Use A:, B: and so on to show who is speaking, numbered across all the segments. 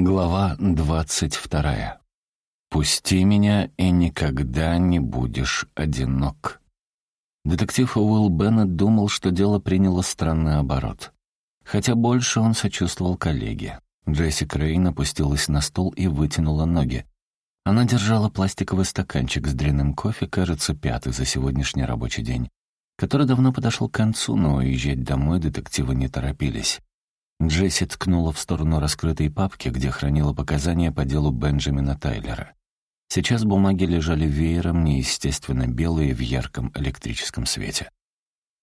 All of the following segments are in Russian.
A: Глава двадцать вторая. «Пусти меня, и никогда не будешь одинок». Детектив Уилл Беннет думал, что дело приняло странный оборот. Хотя больше он сочувствовал коллеге. Джесси Крейн опустилась на стул и вытянула ноги. Она держала пластиковый стаканчик с дрянным кофе, кажется, пятый за сегодняшний рабочий день, который давно подошел к концу, но уезжать домой детективы не торопились. Джесси ткнула в сторону раскрытой папки, где хранила показания по делу Бенджамина Тайлера. Сейчас бумаги лежали веером, неестественно белые в ярком электрическом свете.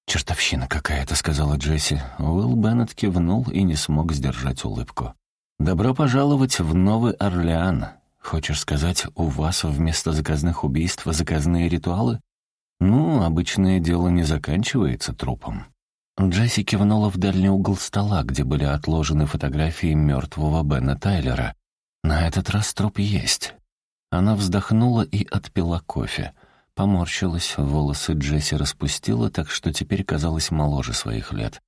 A: «Чертовщина какая-то», — сказала Джесси. Уилл Беннет кивнул и не смог сдержать улыбку. «Добро пожаловать в Новый Орлеан. Хочешь сказать, у вас вместо заказных убийств заказные ритуалы? Ну, обычное дело не заканчивается трупом». Джесси кивнула в дальний угол стола, где были отложены фотографии мертвого Бена Тайлера. «На этот раз труп есть». Она вздохнула и отпила кофе. Поморщилась, волосы Джесси распустила, так что теперь казалась моложе своих лет.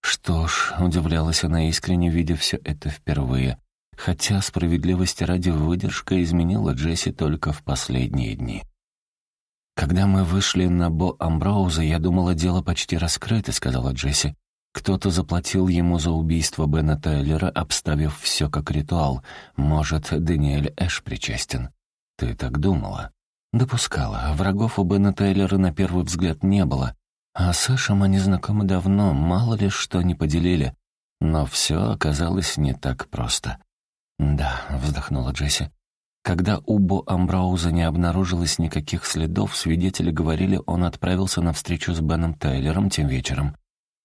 A: Что ж, удивлялась она искренне, видя все это впервые. Хотя справедливости ради выдержка изменила Джесси только в последние дни. «Когда мы вышли на Бо Амброуза, я думала, дело почти раскрыто», — сказала Джесси. «Кто-то заплатил ему за убийство Бена Тайлера, обставив все как ритуал. Может, Даниэль Эш причастен». «Ты так думала?» «Допускала. Врагов у Бена Тайлера на первый взгляд не было. А с Эшем они знакомы давно, мало ли что не поделили. Но все оказалось не так просто». «Да», — вздохнула Джесси. Когда у Бо Амбрауза не обнаружилось никаких следов, свидетели говорили, он отправился на встречу с Беном Тайлером тем вечером.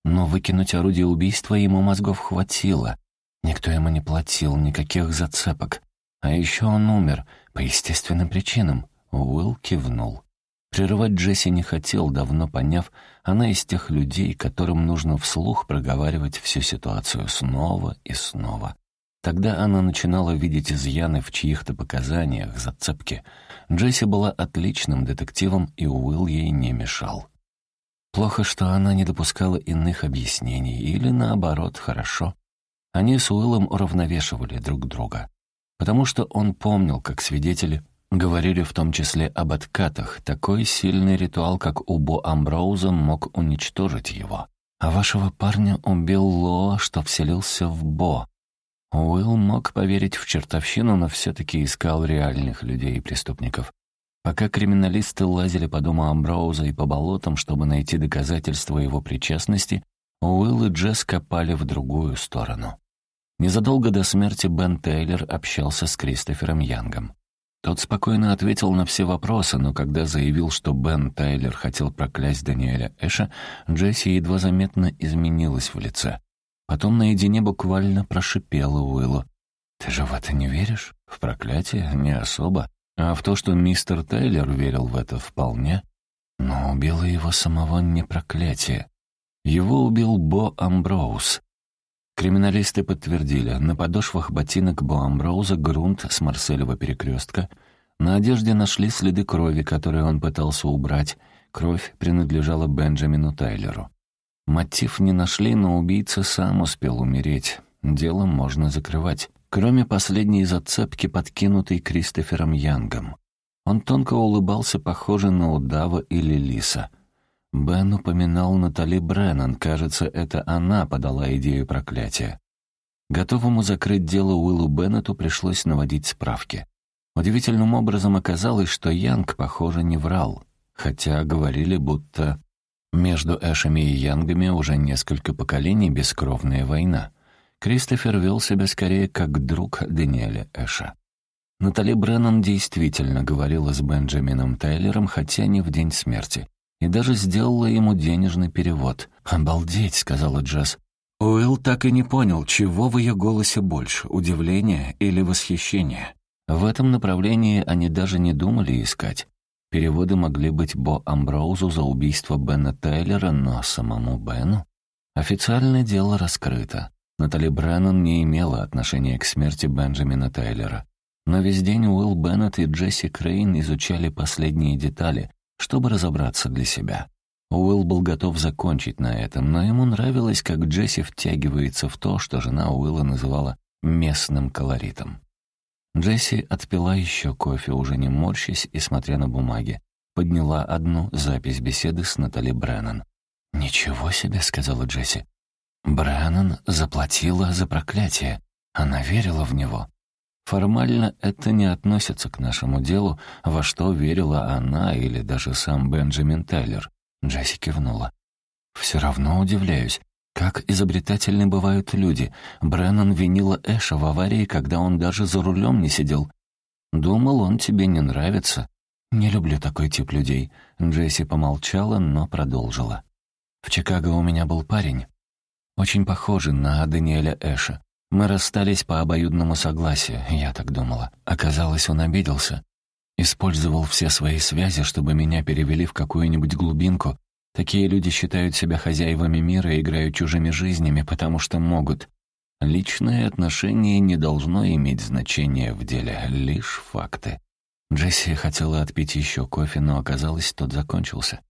A: Но выкинуть орудие убийства ему мозгов хватило. Никто ему не платил, никаких зацепок. А еще он умер, по естественным причинам. Уилл кивнул. Прерывать Джесси не хотел, давно поняв, она из тех людей, которым нужно вслух проговаривать всю ситуацию снова и снова. Тогда она начинала видеть изъяны в чьих-то показаниях, зацепки. Джесси была отличным детективом, и Уилл ей не мешал. Плохо, что она не допускала иных объяснений, или наоборот, хорошо. Они с Уиллом уравновешивали друг друга. Потому что он помнил, как свидетели говорили в том числе об откатах, такой сильный ритуал, как у Бо Амброуза, мог уничтожить его. А вашего парня убил Лоа, что вселился в Бо. Уилл мог поверить в чертовщину, но все-таки искал реальных людей и преступников. Пока криминалисты лазили по дому Амброуза и по болотам, чтобы найти доказательства его причастности, Уилл и Джесс копали в другую сторону. Незадолго до смерти Бен Тейлор общался с Кристофером Янгом. Тот спокойно ответил на все вопросы, но когда заявил, что Бен Тайлер хотел проклясть Даниэля Эша, Джесси едва заметно изменилась в лице. Потом наедине буквально прошипела Уиллу. «Ты же в это не веришь? В проклятие? Не особо. А в то, что мистер Тейлор верил в это вполне. Но убило его самого не проклятие. Его убил Бо Амброуз. Криминалисты подтвердили, на подошвах ботинок Бо Амброуза грунт с Марселева перекрестка. На одежде нашли следы крови, которые он пытался убрать. Кровь принадлежала Бенджамину Тайлеру. Мотив не нашли, но убийца сам успел умереть. Дело можно закрывать. Кроме последней зацепки, подкинутой Кристофером Янгом. Он тонко улыбался, похоже на удава или лиса. Бен упоминал Натали Бреннан, кажется, это она подала идею проклятия. Готовому закрыть дело Уиллу Беннету пришлось наводить справки. Удивительным образом оказалось, что Янг, похоже, не врал, хотя говорили, будто между Эшами и Янгами уже несколько поколений бескровная война. Кристофер вел себя скорее как друг Даниэля Эша. Натали Бреннан действительно говорила с Бенджамином Тайлером, хотя не в день смерти, и даже сделала ему денежный перевод. «Обалдеть», — сказала Джесс. Уилл так и не понял, чего в ее голосе больше, удивления или восхищения. В этом направлении они даже не думали искать. Переводы могли быть Бо Амброузу за убийство Бена Тейлера, но самому Бену? Официальное дело раскрыто. Натали Бреннан не имела отношения к смерти Бенджамина Тейлера. Но весь день Уилл Беннет и Джесси Крейн изучали последние детали, чтобы разобраться для себя. Уилл был готов закончить на этом, но ему нравилось, как Джесси втягивается в то, что жена Уилла называла местным колоритом. Джесси отпила еще кофе, уже не морщась и смотря на бумаги. Подняла одну запись беседы с Натали Бреннан. «Ничего себе», — сказала Джесси. Бреннан заплатила за проклятие. Она верила в него. Формально это не относится к нашему делу, во что верила она или даже сам Бенджамин Тайлер. Джесси кивнула. «Все равно удивляюсь. Как изобретательны бывают люди. Бреннан винила Эша в аварии, когда он даже за рулем не сидел. Думал, он тебе не нравится. Не люблю такой тип людей. Джесси помолчала, но продолжила. В Чикаго у меня был парень, очень похожий на Даниэля Эша. Мы расстались по обоюдному согласию, я так думала. Оказалось, он обиделся. Использовал все свои связи, чтобы меня перевели в какую-нибудь глубинку, Такие люди считают себя хозяевами мира и играют чужими жизнями, потому что могут. Личное отношение не должно иметь значения в деле, лишь факты. Джесси хотела отпить еще кофе, но оказалось, тот закончился.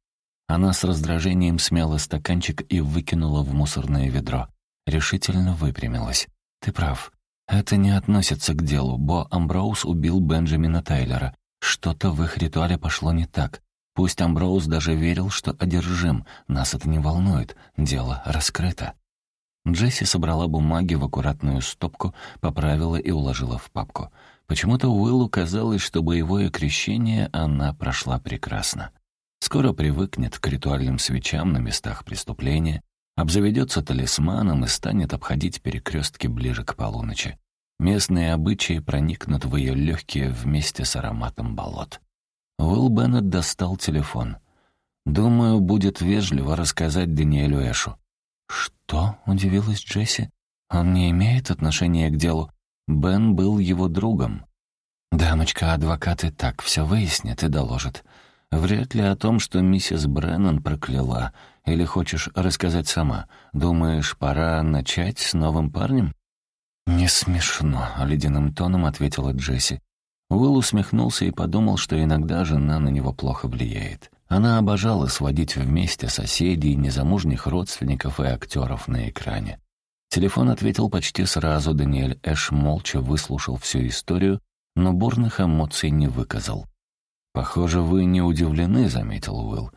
A: Она с раздражением смяла стаканчик и выкинула в мусорное ведро. Решительно выпрямилась. «Ты прав. Это не относится к делу. Бо Амброуз убил Бенджамина Тайлера. Что-то в их ритуале пошло не так. Пусть Амброуз даже верил, что одержим, нас это не волнует, дело раскрыто. Джесси собрала бумаги в аккуратную стопку, поправила и уложила в папку. Почему-то Уиллу казалось, что боевое крещение она прошла прекрасно. Скоро привыкнет к ритуальным свечам на местах преступления, обзаведется талисманом и станет обходить перекрестки ближе к полуночи. Местные обычаи проникнут в ее легкие вместе с ароматом болот. Уилл Беннет достал телефон. «Думаю, будет вежливо рассказать Даниэлю Эшу». «Что?» — удивилась Джесси. «Он не имеет отношения к делу. Бен был его другом». «Дамочка-адвокат и так все выяснит и доложит. Вряд ли о том, что миссис Бреннан прокляла. Или хочешь рассказать сама? Думаешь, пора начать с новым парнем?» «Не смешно», — ледяным тоном ответила Джесси. Уилл усмехнулся и подумал, что иногда жена на него плохо влияет. Она обожала сводить вместе соседей, незамужних родственников и актеров на экране. Телефон ответил почти сразу, Даниэль Эш молча выслушал всю историю, но бурных эмоций не выказал. «Похоже, вы не удивлены», — заметил Уилл.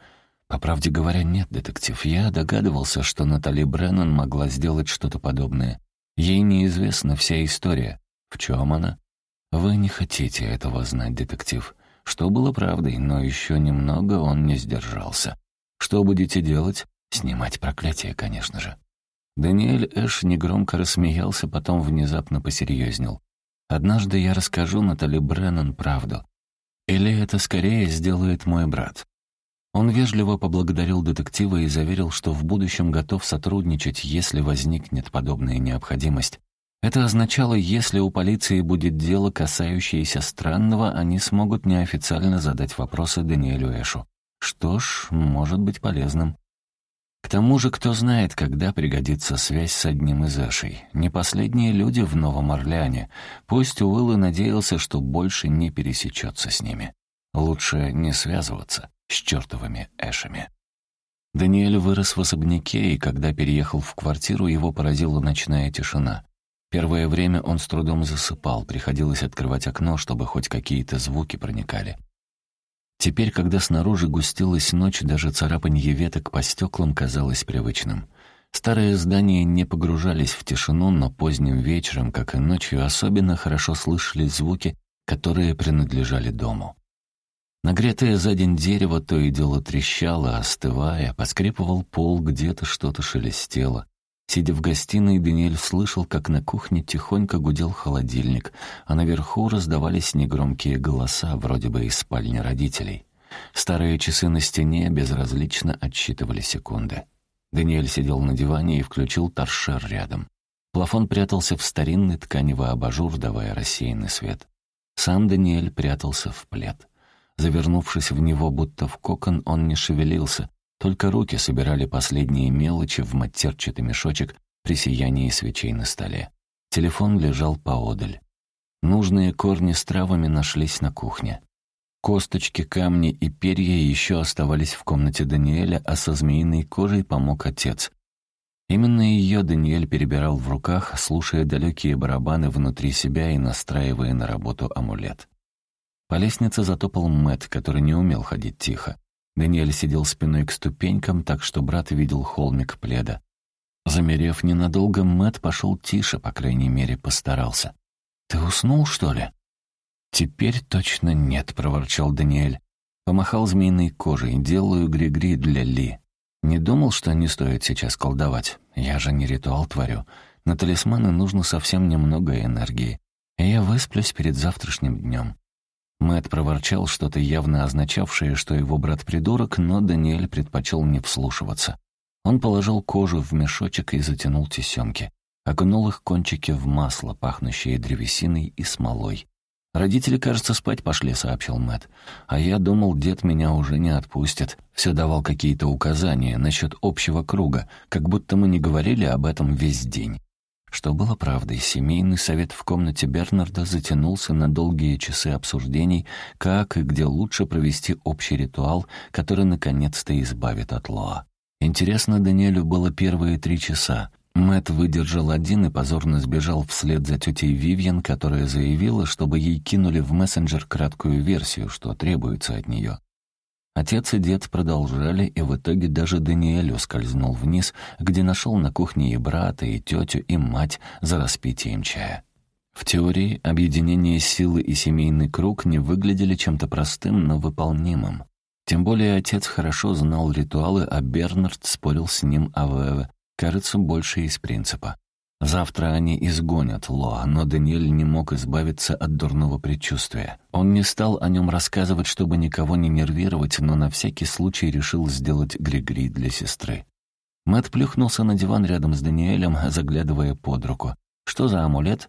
A: «По правде говоря, нет, детектив. Я догадывался, что Натали Бреннан могла сделать что-то подобное. Ей неизвестна вся история. В чем она? «Вы не хотите этого знать, детектив». Что было правдой, но еще немного он не сдержался. «Что будете делать?» «Снимать проклятие, конечно же». Даниэль Эш негромко рассмеялся, потом внезапно посерьезнел. «Однажды я расскажу Натали Бреннан правду. Или это скорее сделает мой брат». Он вежливо поблагодарил детектива и заверил, что в будущем готов сотрудничать, если возникнет подобная необходимость. Это означало, если у полиции будет дело, касающееся странного, они смогут неофициально задать вопросы Даниэлю Эшу. Что ж, может быть полезным. К тому же, кто знает, когда пригодится связь с одним из Эшей. Не последние люди в Новом Орлеане. Пусть Уилл и надеялся, что больше не пересечется с ними. Лучше не связываться с чертовыми Эшами. Даниэль вырос в особняке, и когда переехал в квартиру, его поразила ночная тишина. Первое время он с трудом засыпал, приходилось открывать окно, чтобы хоть какие-то звуки проникали. Теперь, когда снаружи густилась ночь, даже царапанье веток по стеклам казалось привычным. Старые здания не погружались в тишину, но поздним вечером, как и ночью, особенно хорошо слышались звуки, которые принадлежали дому. Нагретое за день дерево то и дело трещало, остывая, поскрипывал пол, где-то что-то шелестело. Сидя в гостиной, Даниэль слышал, как на кухне тихонько гудел холодильник, а наверху раздавались негромкие голоса, вроде бы из спальни родителей. Старые часы на стене безразлично отсчитывали секунды. Даниэль сидел на диване и включил торшер рядом. Плафон прятался в старинный тканевый абажур, давая рассеянный свет. Сам Даниэль прятался в плед. Завернувшись в него, будто в кокон, он не шевелился, только руки собирали последние мелочи в матерчатый мешочек при сиянии свечей на столе. Телефон лежал поодаль. Нужные корни с травами нашлись на кухне. Косточки, камни и перья еще оставались в комнате Даниэля, а со змеиной кожей помог отец. Именно ее Даниэль перебирал в руках, слушая далекие барабаны внутри себя и настраивая на работу амулет. По лестнице затопал Мэт, который не умел ходить тихо. Даниэль сидел спиной к ступенькам, так что брат видел холмик пледа. Замерев ненадолго, Мэт пошел тише, по крайней мере, постарался. «Ты уснул, что ли?» «Теперь точно нет», — проворчал Даниэль. Помахал змеиной кожей. «Делаю гри-гри для Ли». Не думал, что не стоит сейчас колдовать. Я же не ритуал творю. На талисманы нужно совсем немного энергии. Я высплюсь перед завтрашним днем. Мэт проворчал что-то явно означавшее, что его брат придурок, но Даниэль предпочел не вслушиваться. Он положил кожу в мешочек и затянул тесемки. Окунул их кончики в масло, пахнущее древесиной и смолой. «Родители, кажется, спать пошли», — сообщил Мэт. «А я думал, дед меня уже не отпустит. Все давал какие-то указания насчет общего круга, как будто мы не говорили об этом весь день». Что было правдой, семейный совет в комнате Бернарда затянулся на долгие часы обсуждений, как и где лучше провести общий ритуал, который наконец-то избавит от Лоа. Интересно Даниэлю было первые три часа. Мэт выдержал один и позорно сбежал вслед за тетей Вивьен, которая заявила, чтобы ей кинули в мессенджер краткую версию, что требуется от нее. Отец и дед продолжали, и в итоге даже Даниэль ускользнул вниз, где нашел на кухне и брата, и тетю, и мать за распитием чая. В теории объединение силы и семейный круг не выглядели чем-то простым, но выполнимым. Тем более отец хорошо знал ритуалы, а Бернард спорил с ним о ВВ, кажется, больше из принципа. Завтра они изгонят Ло, но Даниэль не мог избавиться от дурного предчувствия. Он не стал о нем рассказывать, чтобы никого не нервировать, но на всякий случай решил сделать Григри для сестры. Мэт плюхнулся на диван рядом с Даниэлем, заглядывая под руку. «Что за амулет?»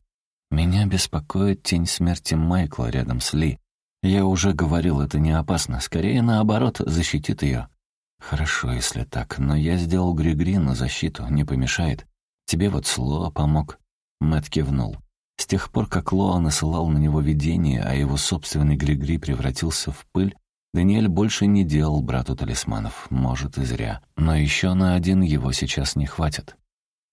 A: «Меня беспокоит тень смерти Майкла рядом с Ли. Я уже говорил, это не опасно. Скорее, наоборот, защитит ее». «Хорошо, если так, но я сделал Григри на защиту, не помешает. Тебе вот Слоа помог». Мэт кивнул. С тех пор, как Лоа насылал на него видение, а его собственный Григри превратился в пыль, Даниэль больше не делал брату талисманов, может, и зря. Но еще на один его сейчас не хватит.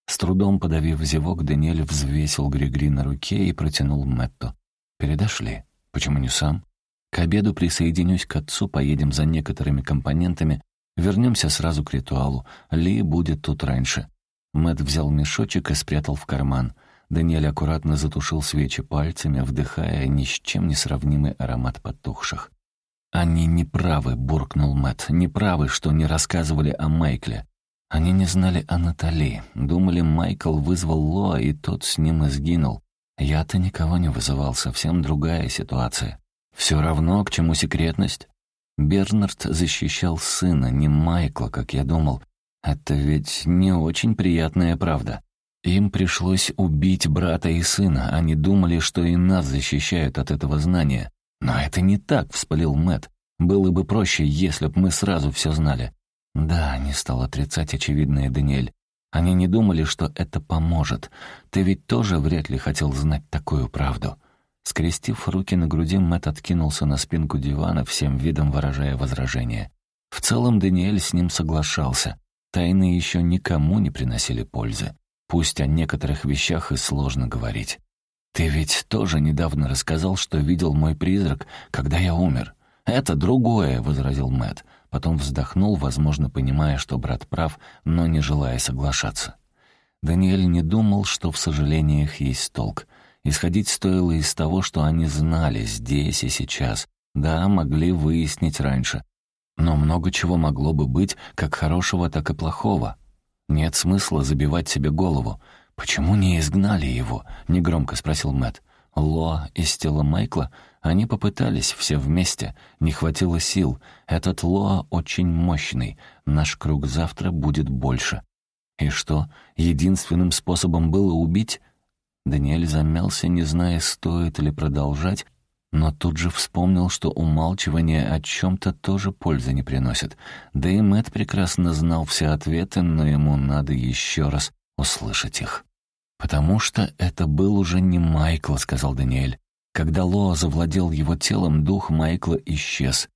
A: С трудом подавив зевок, Даниэль взвесил Григри на руке и протянул Мэтту. «Передошли. Почему не сам? К обеду присоединюсь к отцу, поедем за некоторыми компонентами, Вернемся сразу к ритуалу. Ли будет тут раньше». Мэт взял мешочек и спрятал в карман. Даниэль аккуратно затушил свечи пальцами, вдыхая ни с чем не сравнимый аромат потухших. «Они неправы», — буркнул Мэт, «неправы, что не рассказывали о Майкле. Они не знали о Натали. Думали, Майкл вызвал Лоа, и тот с ним и. Я-то никого не вызывал, совсем другая ситуация. Все равно, к чему секретность? Бернард защищал сына, не Майкла, как я думал. Это ведь не очень приятная правда. Им пришлось убить брата и сына. Они думали, что и нас защищают от этого знания. Но это не так, вспылил Мэт. Было бы проще, если б мы сразу все знали. Да, не стал отрицать очевидное Даниэль. Они не думали, что это поможет. Ты ведь тоже вряд ли хотел знать такую правду. Скрестив руки на груди, Мэтт откинулся на спинку дивана, всем видом выражая возражение. В целом Даниэль с ним соглашался. Тайны еще никому не приносили пользы. Пусть о некоторых вещах и сложно говорить. «Ты ведь тоже недавно рассказал, что видел мой призрак, когда я умер». «Это другое», — возразил Мэтт. Потом вздохнул, возможно, понимая, что брат прав, но не желая соглашаться. Даниэль не думал, что в сожалениях есть толк — Исходить стоило из того, что они знали здесь и сейчас. Да, могли выяснить раньше. Но много чего могло бы быть, как хорошего, так и плохого. Нет смысла забивать себе голову. «Почему не изгнали его?» — негромко спросил Мэт. Ло из тела Майкла они попытались все вместе. Не хватило сил. Этот Лоа очень мощный. Наш круг завтра будет больше. И что, единственным способом было убить? Даниэль замялся, не зная, стоит ли продолжать, но тут же вспомнил, что умалчивание о чем-то тоже пользы не приносит. Да и Мэтт прекрасно знал все ответы, но ему надо еще раз услышать их. «Потому что это был уже не Майкл», — сказал Даниэль. Когда Лоа завладел его телом, дух Майкла исчез.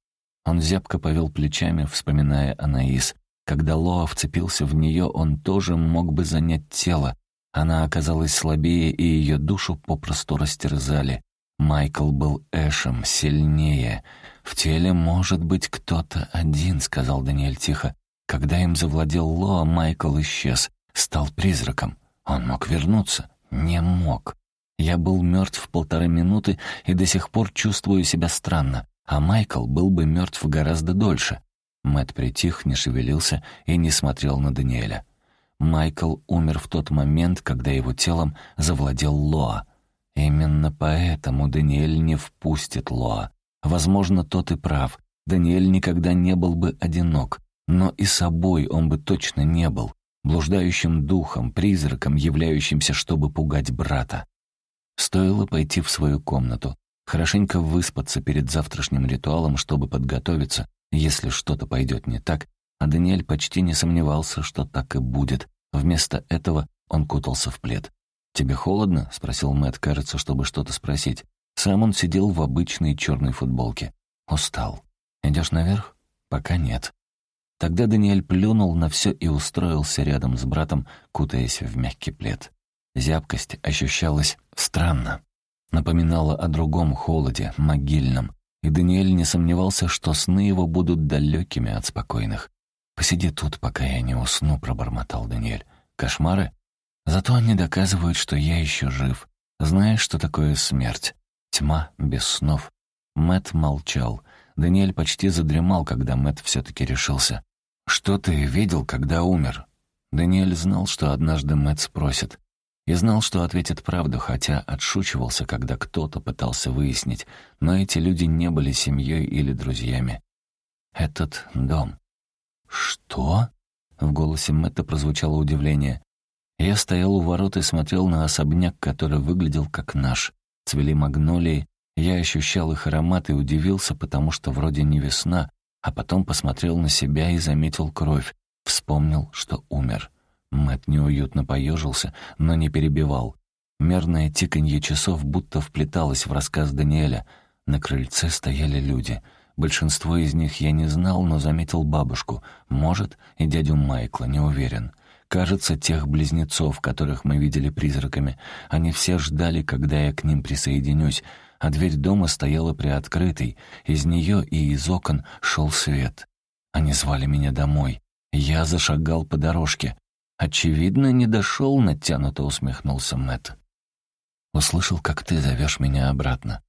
A: Он зябко повел плечами, вспоминая Анаис. Когда Лоа вцепился в нее, он тоже мог бы занять тело. Она оказалась слабее, и ее душу попросту растерзали. Майкл был Эшем, сильнее. «В теле может быть кто-то один», — сказал Даниэль тихо. Когда им завладел Лоа, Майкл исчез, стал призраком. Он мог вернуться? Не мог. Я был мертв полторы минуты и до сих пор чувствую себя странно, а Майкл был бы мертв гораздо дольше. Мэт притих, не шевелился и не смотрел на Даниэля. Майкл умер в тот момент, когда его телом завладел Лоа. Именно поэтому Даниэль не впустит Лоа. Возможно, тот и прав. Даниэль никогда не был бы одинок, но и собой он бы точно не был, блуждающим духом, призраком, являющимся, чтобы пугать брата. Стоило пойти в свою комнату, хорошенько выспаться перед завтрашним ритуалом, чтобы подготовиться, если что-то пойдет не так, а Даниэль почти не сомневался, что так и будет. Вместо этого он кутался в плед. «Тебе холодно?» — спросил Мэтт, кажется, чтобы что-то спросить. Сам он сидел в обычной черной футболке. Устал. «Идешь наверх?» «Пока нет». Тогда Даниэль плюнул на все и устроился рядом с братом, кутаясь в мягкий плед. Зябкость ощущалась странно. Напоминала о другом холоде, могильном, и Даниэль не сомневался, что сны его будут далекими от спокойных. «Посиди тут, пока я не усну», — пробормотал Даниэль. «Кошмары? Зато они доказывают, что я еще жив. Знаешь, что такое смерть? Тьма без снов». Мэт молчал. Даниэль почти задремал, когда Мэт все-таки решился. «Что ты видел, когда умер?» Даниэль знал, что однажды Мэт спросит. И знал, что ответит правду, хотя отшучивался, когда кто-то пытался выяснить, но эти люди не были семьей или друзьями. «Этот дом». «Что?» — в голосе Мэтта прозвучало удивление. Я стоял у ворот и смотрел на особняк, который выглядел как наш. Цвели магнолии, я ощущал их аромат и удивился, потому что вроде не весна, а потом посмотрел на себя и заметил кровь, вспомнил, что умер. Мэт неуютно поежился, но не перебивал. Мерное тиканье часов будто вплеталось в рассказ Даниэля. На крыльце стояли люди. Большинство из них я не знал, но заметил бабушку. Может, и дядю Майкла, не уверен. Кажется, тех близнецов, которых мы видели призраками. Они все ждали, когда я к ним присоединюсь, а дверь дома стояла приоткрытой. Из нее и из окон шел свет. Они звали меня домой. Я зашагал по дорожке. «Очевидно, не дошел», — натянуто усмехнулся Мэт. «Услышал, как ты зовешь меня обратно».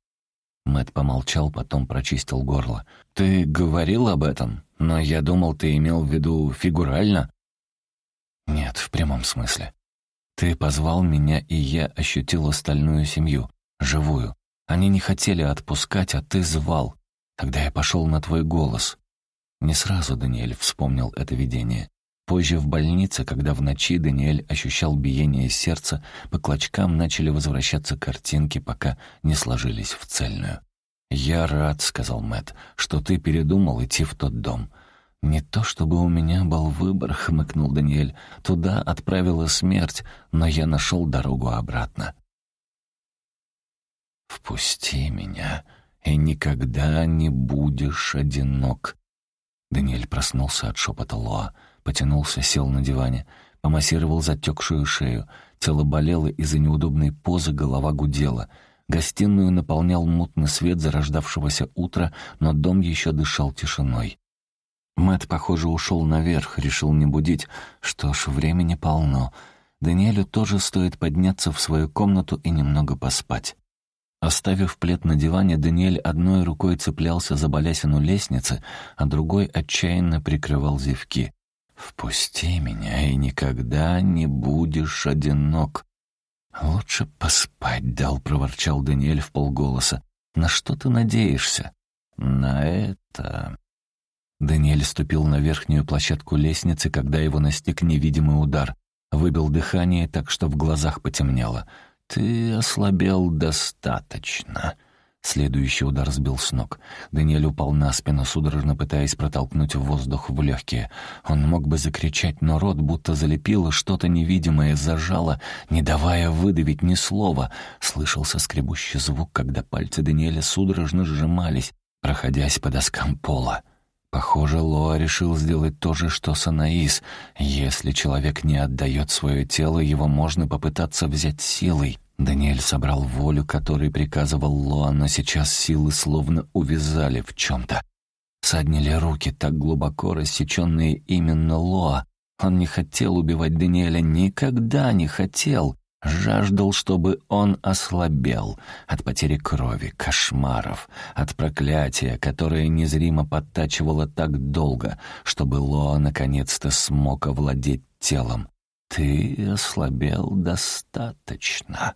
A: Мэт помолчал, потом прочистил горло. «Ты говорил об этом, но я думал, ты имел в виду фигурально». «Нет, в прямом смысле. Ты позвал меня, и я ощутил остальную семью, живую. Они не хотели отпускать, а ты звал. Тогда я пошел на твой голос». Не сразу Даниэль вспомнил это видение. Позже в больнице, когда в ночи Даниэль ощущал биение сердца, по клочкам начали возвращаться картинки, пока не сложились в цельную. «Я рад», — сказал Мэт, — «что ты передумал идти в тот дом». «Не то чтобы у меня был выбор», — хмыкнул Даниэль. «Туда отправила смерть, но я нашел дорогу обратно». «Впусти меня, и никогда не будешь одинок». Даниэль проснулся от шепота Лоа. Потянулся, сел на диване, помассировал затекшую шею. Тело болело из-за неудобной позы, голова гудела. Гостиную наполнял мутный свет зарождавшегося утра, но дом еще дышал тишиной. Мэт, похоже, ушел наверх, решил не будить. Что ж, времени полно. Даниэлю тоже стоит подняться в свою комнату и немного поспать. Оставив плед на диване, Даниэль одной рукой цеплялся за балясину лестницы, а другой отчаянно прикрывал зевки. «Впусти меня, и никогда не будешь одинок». «Лучше поспать дал», — проворчал Даниэль в полголоса. «На что ты надеешься?» «На это...» Даниэль ступил на верхнюю площадку лестницы, когда его настиг невидимый удар. Выбил дыхание так, что в глазах потемнело. «Ты ослабел достаточно». Следующий удар сбил с ног. Даниэль упал на спину, судорожно пытаясь протолкнуть воздух в легкие. Он мог бы закричать, но рот будто залепило что-то невидимое, зажало, не давая выдавить ни слова. Слышался скребущий звук, когда пальцы Даниэля судорожно сжимались, проходясь по доскам пола. Похоже, Лоа решил сделать то же, что с Анаис. Если человек не отдает свое тело, его можно попытаться взять силой. Даниэль собрал волю, которой приказывал Лоа, но сейчас силы словно увязали в чем-то. Саднили руки, так глубоко рассеченные именно Лоа. Он не хотел убивать Даниэля, никогда не хотел. Жаждал, чтобы он ослабел от потери крови, кошмаров, от проклятия, которое незримо подтачивало так долго, чтобы Лоа наконец-то смог овладеть телом. «Ты ослабел достаточно».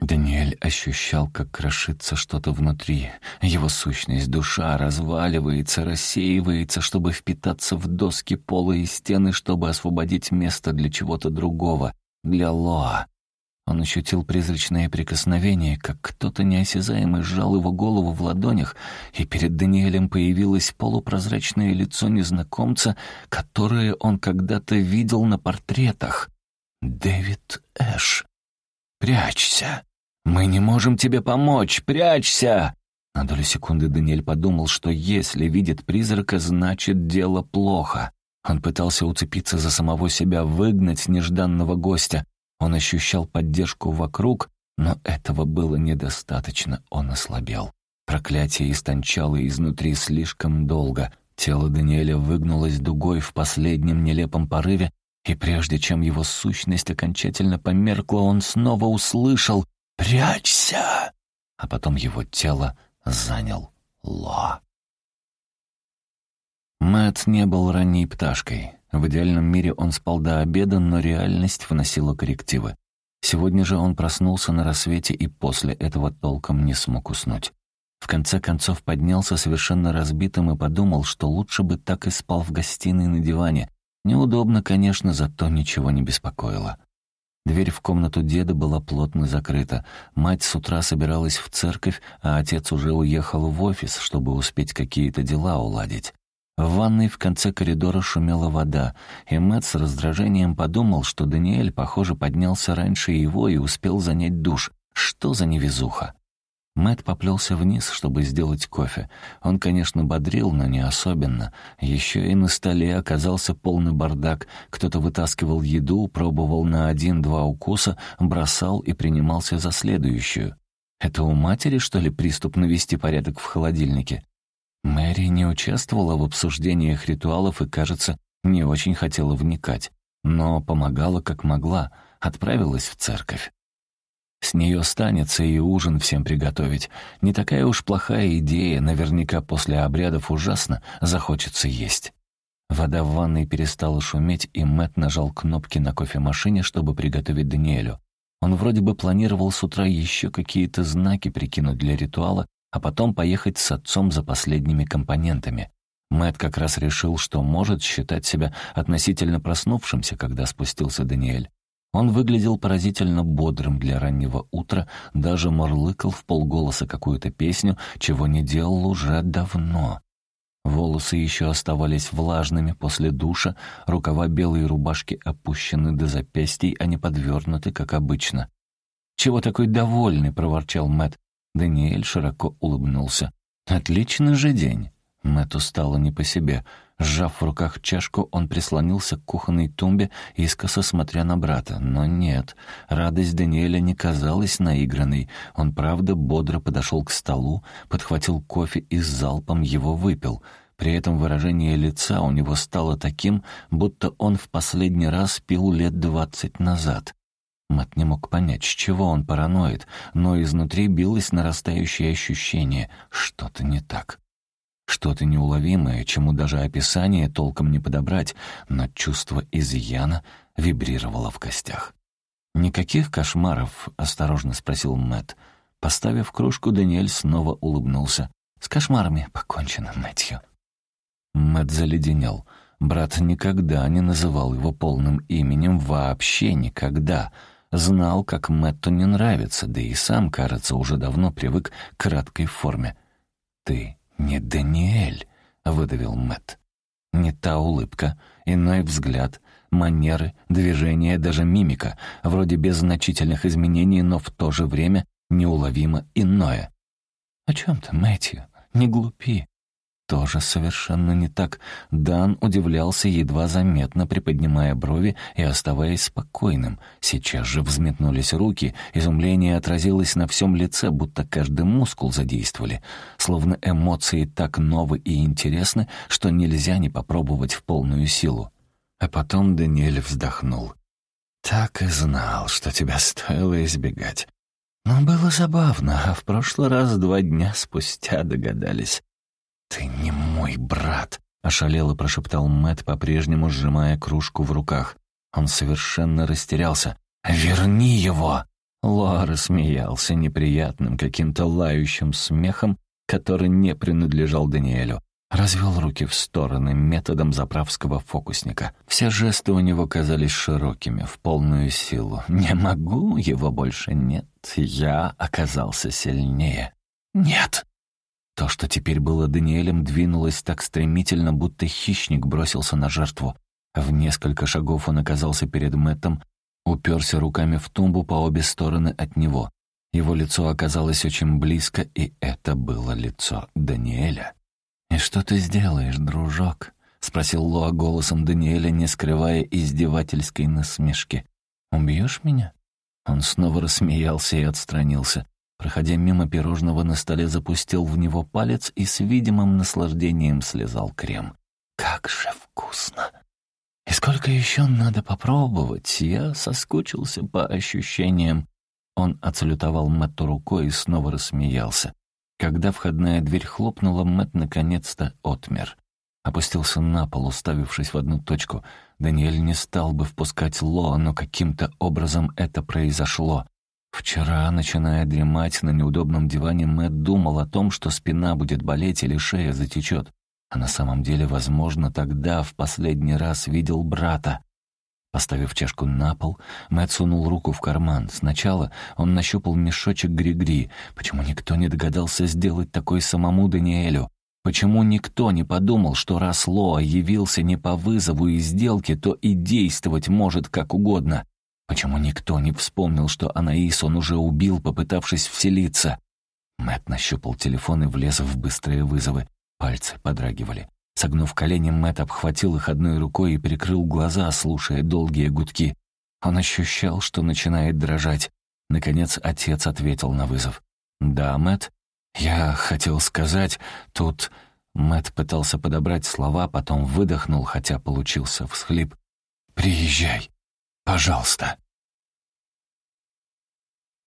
A: Даниэль ощущал, как крошится что-то внутри. Его сущность, душа разваливается, рассеивается, чтобы впитаться в доски пола и стены, чтобы освободить место для чего-то другого, для Лоа. Он ощутил призрачное прикосновение, как кто-то неосязаемый сжал его голову в ладонях, и перед Даниэлем появилось полупрозрачное лицо незнакомца, которое он когда-то видел на портретах. «Дэвид Эш, прячься!» «Мы не можем тебе помочь! Прячься!» На долю секунды Даниэль подумал, что если видит призрака, значит, дело плохо. Он пытался уцепиться за самого себя, выгнать нежданного гостя. Он ощущал поддержку вокруг, но этого было недостаточно, он ослабел. Проклятие истончало изнутри слишком долго. Тело Даниэля выгнулось дугой в последнем нелепом порыве, и прежде чем его сущность окончательно померкла, он снова услышал «Прячься!» А потом его тело занял Ло. Мэтт не был ранней пташкой. В идеальном мире он спал до обеда, но реальность вносила коррективы. Сегодня же он проснулся на рассвете и после этого толком не смог уснуть. В конце концов поднялся совершенно разбитым и подумал, что лучше бы так и спал в гостиной на диване. Неудобно, конечно, зато ничего не беспокоило. Дверь в комнату деда была плотно закрыта. Мать с утра собиралась в церковь, а отец уже уехал в офис, чтобы успеть какие-то дела уладить. В ванной в конце коридора шумела вода, и Мэтт с раздражением подумал, что Даниэль, похоже, поднялся раньше его и успел занять душ. Что за невезуха? Мэт поплелся вниз, чтобы сделать кофе. Он, конечно, бодрил, но не особенно. Еще и на столе оказался полный бардак. Кто-то вытаскивал еду, пробовал на один-два укуса, бросал и принимался за следующую. Это у матери, что ли, приступ навести порядок в холодильнике? Мэри не участвовала в обсуждениях ритуалов и, кажется, не очень хотела вникать. Но помогала как могла, отправилась в церковь. С нее станется и ужин всем приготовить. Не такая уж плохая идея, наверняка после обрядов ужасно захочется есть. Вода в ванной перестала шуметь, и Мэт нажал кнопки на кофемашине, чтобы приготовить Даниэлю. Он вроде бы планировал с утра еще какие-то знаки прикинуть для ритуала, а потом поехать с отцом за последними компонентами. Мэт как раз решил, что может считать себя относительно проснувшимся, когда спустился Даниэль. Он выглядел поразительно бодрым для раннего утра, даже мурлыкал в полголоса какую-то песню, чего не делал уже давно. Волосы еще оставались влажными после душа, рукава белой рубашки опущены до запястий, а не подвернуты, как обычно. «Чего такой довольный?» — проворчал Мэт. Даниэль широко улыбнулся. «Отличный же день!» Мэтту стало не по себе — Сжав в руках чашку, он прислонился к кухонной тумбе, искоса смотря на брата. Но нет, радость Даниэля не казалась наигранной. Он, правда, бодро подошел к столу, подхватил кофе и с залпом его выпил. При этом выражение лица у него стало таким, будто он в последний раз пил лет двадцать назад. Мат не мог понять, с чего он параноид, но изнутри билось нарастающее ощущение — что-то не так. Что-то неуловимое, чему даже описание толком не подобрать, но чувство изъяна вибрировало в костях. «Никаких кошмаров?» — осторожно спросил Мэтт. Поставив кружку, Даниэль снова улыбнулся. «С кошмарами покончено, Мэтью». Мэтт заледенел. Брат никогда не называл его полным именем, вообще никогда. Знал, как Мэтту не нравится, да и сам, кажется, уже давно привык к краткой форме. «Ты «Не Даниэль», — выдавил Мэт. Не та улыбка, иной взгляд, манеры, движения, даже мимика, вроде без значительных изменений, но в то же время неуловимо иное. «О чем ты, Мэтью? Не глупи. Тоже совершенно не так. Дан удивлялся, едва заметно приподнимая брови и оставаясь спокойным. Сейчас же взметнулись руки, изумление отразилось на всем лице, будто каждый мускул задействовали. Словно эмоции так новы и интересны, что нельзя не попробовать в полную силу. А потом Даниэль вздохнул. «Так и знал, что тебя стоило избегать. Но было забавно, а в прошлый раз два дня спустя догадались. «Ты не мой брат», — ошалело прошептал Мэт, по-прежнему сжимая кружку в руках. Он совершенно растерялся. «Верни его!» Лора смеялся неприятным, каким-то лающим смехом, который не принадлежал Даниэлю развел руки в стороны методом заправского фокусника. Все жесты у него казались широкими, в полную силу. «Не могу, его больше нет. Я оказался сильнее». «Нет!» То, что теперь было Даниэлем, двинулось так стремительно, будто хищник бросился на жертву. В несколько шагов он оказался перед Мэттом, уперся руками в тумбу по обе стороны от него. Его лицо оказалось очень близко, и это было лицо Даниэля. «И что ты сделаешь, дружок?» — спросил Лоа голосом Даниэля, не скрывая издевательской насмешки. «Убьешь меня?» Он снова рассмеялся и отстранился. Проходя мимо пирожного на столе, запустил в него палец и с видимым наслаждением слезал крем. «Как же вкусно!» «И сколько еще надо попробовать?» Я соскучился по ощущениям. Он отсалютовал Мэтту рукой и снова рассмеялся. Когда входная дверь хлопнула, Мэтт наконец-то отмер. Опустился на пол, уставившись в одну точку. Даниэль не стал бы впускать Ло, но каким-то образом это произошло. Вчера, начиная дремать на неудобном диване, Мэтт думал о том, что спина будет болеть или шея затечет. А на самом деле, возможно, тогда в последний раз видел брата. Поставив чашку на пол, Мэтт сунул руку в карман. Сначала он нащупал мешочек гри-гри. Почему никто не догадался сделать такой самому Даниэлю? Почему никто не подумал, что раз Лоа явился не по вызову и сделке, то и действовать может как угодно? Почему никто не вспомнил, что Анаис он уже убил, попытавшись вселиться? Мэтт нащупал телефон и влез в быстрые вызовы. Пальцы подрагивали. Согнув колени, Мэтт обхватил их одной рукой и прикрыл глаза, слушая долгие гудки. Он ощущал, что начинает дрожать. Наконец отец ответил на вызов. «Да, Мэтт? Я хотел сказать, тут...» Мэтт пытался подобрать слова, потом выдохнул, хотя получился всхлип. «Приезжай, пожалуйста».